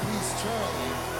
Please Charlie.